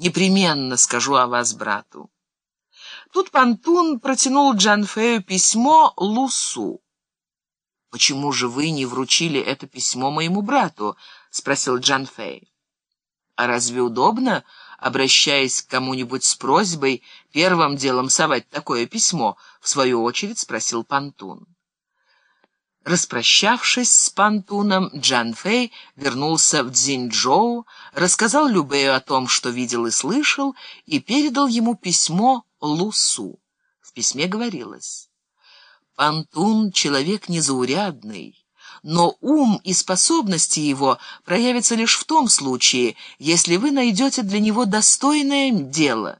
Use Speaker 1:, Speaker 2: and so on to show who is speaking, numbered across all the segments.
Speaker 1: Непременно скажу о вас брату. Тут Пантун протянул Джанфею письмо Лусу. «Почему же вы не вручили это письмо моему брату?» — спросил Джанфей. «А разве удобно, обращаясь к кому-нибудь с просьбой, первым делом совать такое письмо?» — в свою очередь спросил Пантун. Распрощавшись с Пантуном, Джан Фэй вернулся в Цзиньчжоу, рассказал Любею о том, что видел и слышал, и передал ему письмо Лусу. В письме говорилось «Пантун — человек незаурядный, но ум и способности его проявятся лишь в том случае, если вы найдете для него достойное дело».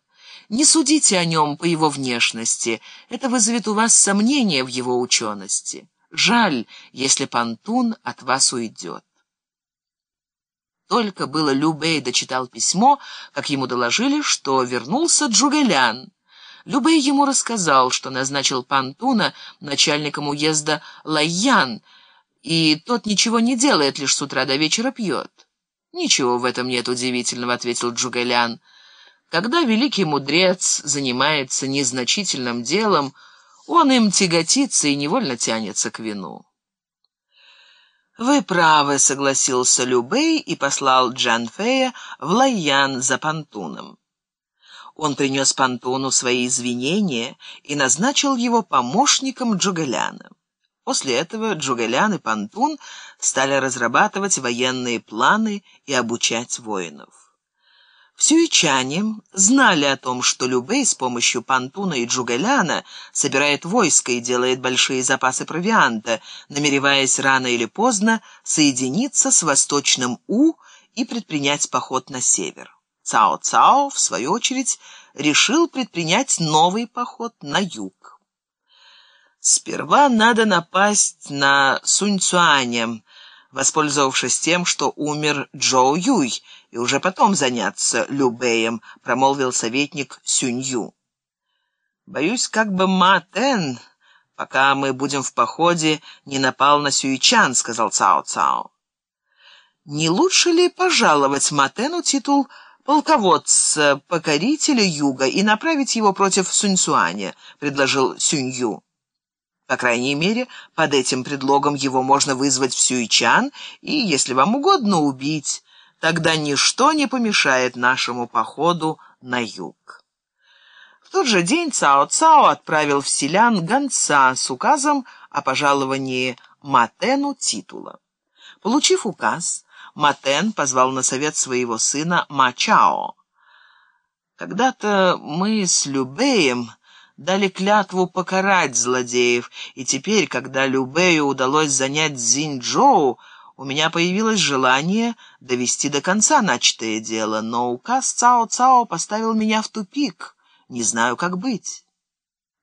Speaker 1: Не судите о нем по его внешности, это вызовет у вас сомнения в его учености. Жаль, если Пантун от вас уйдет. Только было Любей дочитал письмо, как ему доложили, что вернулся Джугелян. Любей ему рассказал, что назначил Пантуна начальником уезда Лайян, и тот ничего не делает, лишь с утра до вечера пьет. «Ничего в этом нет удивительного», — ответил Джугелян. «Когда великий мудрец занимается незначительным делом, — он им тяготится и невольно тянется к вину. «Вы правы», — согласился Любей и послал Джанфея в Лайян за Пантуном. Он принес Пантуну свои извинения и назначил его помощником Джугеляна. После этого Джугелян и Пантун стали разрабатывать военные планы и обучать воинов. Сюичане знали о том, что Любей с помощью Пантуна и Джугаляна собирает войско и делает большие запасы провианта, намереваясь рано или поздно соединиться с восточным У и предпринять поход на север. Цао-Цао, в свою очередь, решил предпринять новый поход на юг. Сперва надо напасть на Суньцюаня, воспользовавшись тем, что умер Джоу Юй, и уже потом заняться Любеем, промолвил советник Сюнью. Боюсь, как бы Матен, пока мы будем в походе, не напал на Сюичан, сказал Цао-Цао. Не лучше ли пожаловать Матену титул полководца, покорителя юга и направить его против Суньцуаня, предложил Сюнью. По крайней мере, под этим предлогом его можно вызвать в Сюичан и, если вам угодно, убить. Тогда ничто не помешает нашему походу на юг. В тот же день Цао-Цао отправил в селян гонца с указом о пожаловании Матену титула. Получив указ, Матен позвал на совет своего сына Мачао. «Когда-то мы с Любеем дали клятву покарать злодеев, и теперь, когда Любею удалось занять Цзиньчжоу, у меня появилось желание довести до конца начатое дело, но указ Цао-Цао поставил меня в тупик. Не знаю, как быть.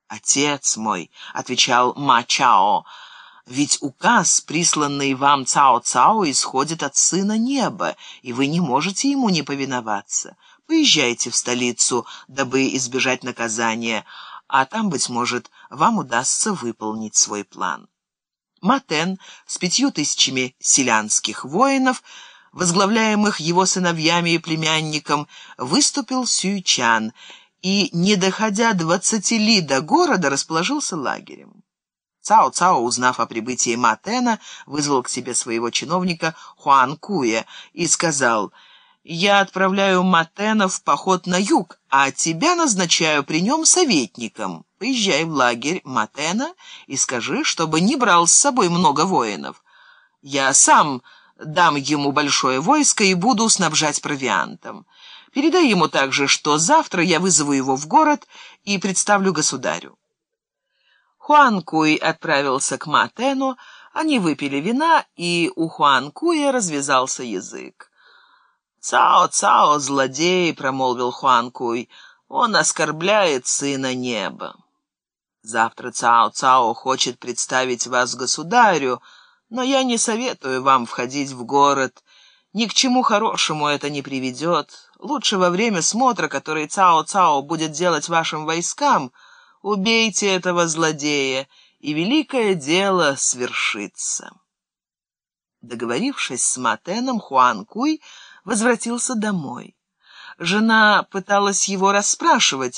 Speaker 1: «Отец мой», — отвечал Ма-Чао, — «ведь указ, присланный вам Цао-Цао, исходит от Сына Неба, и вы не можете ему не повиноваться. Поезжайте в столицу, дабы избежать наказания, а там, быть может, вам удастся выполнить свой план». Матен с пятью тысячами селянских воинов, возглавляемых его сыновьями и племянником, выступил Сюйчан и, не доходя двадцати ли до города, расположился лагерем. Цао-Цао, узнав о прибытии Матена, вызвал к себе своего чиновника Хуан Куя и сказал — я отправляю Матена в поход на юг, а тебя назначаю при нем советником. Поезжай в лагерь Матена и скажи, чтобы не брал с собой много воинов. Я сам дам ему большое войско и буду снабжать провиантом. Передай ему также, что завтра я вызову его в город и представлю государю. Хуан Куй отправился к Матену, они выпили вина, и у Хуан Куя развязался язык. «Цао-цао, злодей!» — промолвил Хуанкуй. «Он оскорбляет сына неба». «Завтра Цао-цао хочет представить вас государю, но я не советую вам входить в город. Ни к чему хорошему это не приведет. Лучше во время смотра, который Цао-цао будет делать вашим войскам, убейте этого злодея, и великое дело свершится». Договорившись с Матеном, Хуан Куй возвратился домой. Жена пыталась его расспрашивать,